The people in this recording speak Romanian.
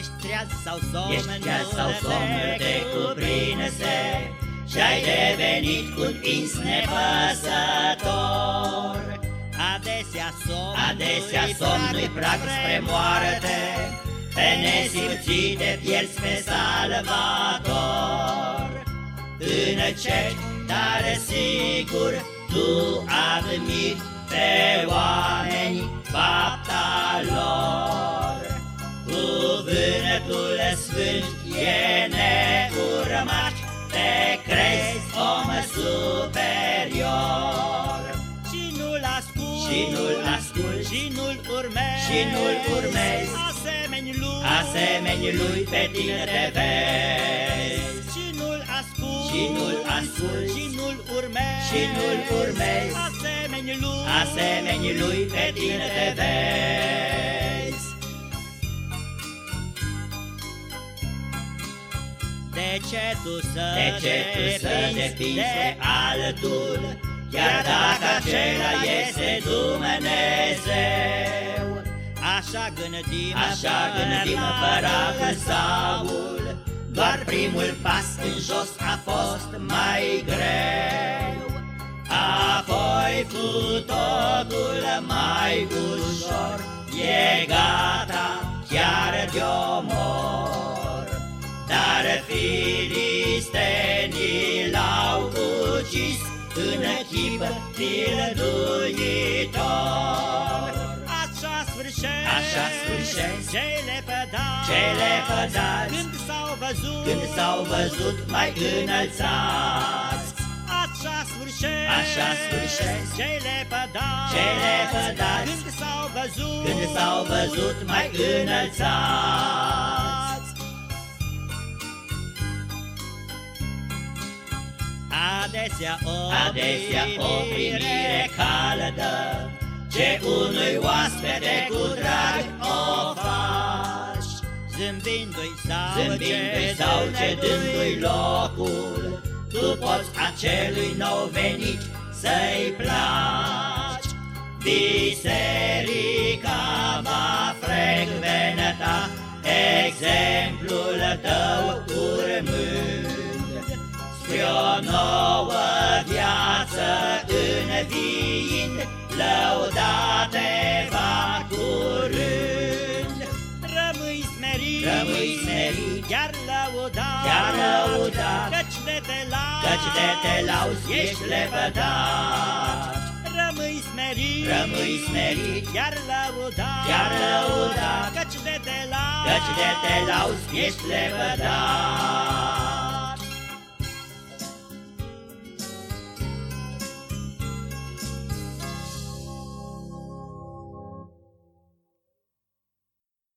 Ești treaz sau somn, Ești treaz sau somn, te cuprinse Și-ai devenit cu un ins nepăsător. Adesea somnul Adesea somnul prag spre moarte Pe nesimțite pierzi pe salvator. Încerci, dar sigur tu admiri pe oameni Cuvântul sfânt e neurmat Te crezi om superior. Și nu-l ascult Și nu-l ascult Și nu-l urmezi Și nu-l urmezi. Asemeni lui Asemeni lui pe tine te vezi. Și nu-l ascult Și nu-l ascult Și nu-l urmezi Și nu-l urmezi. Asemeni lui Asemeni lui pe tine te vezi De ce tu să De ce tu să depinzi de altul Chiar dacă acela este Dumnezeu. Așa gândim Așa gândim fără Saul. Doar primul pas în jos a fost mai greu. Apoi cu totul mai ușor. E gata chiar de omor Dar filistenii l-au ucis În chip pilduitor Așa sfârșesc Așa sfârșesc Cele pădați Cele pădați Când s-au văzut Când s-au văzut mai înălțați. Așa sfârșesc Așa sfârșesc Cele pădați Cele pădați Când s-au văzut Când s-au văzut mai înălțați Adesea o Adesea o primire caldă Ce unui oaspete cu drag o faci. Zâmbindu-i sau Zâmbindu-i sau cedându-i locul Tu poți acelui nou venit să-i placi. Biserica va frecventa Exemplul tău urmând Spre o nouă viață înviind Lăudate va curând. Rămâi smerit Rămâi smerit. Chiar lăudat Chiar lăudat. Căci de te lauzi Căci de te lauzi ești lepădat. Rămâi smerit Rămâi smerit. Chiar lăudat Chiar lăudat. Căci de te lauzi Căci de te lauzi ești lepădat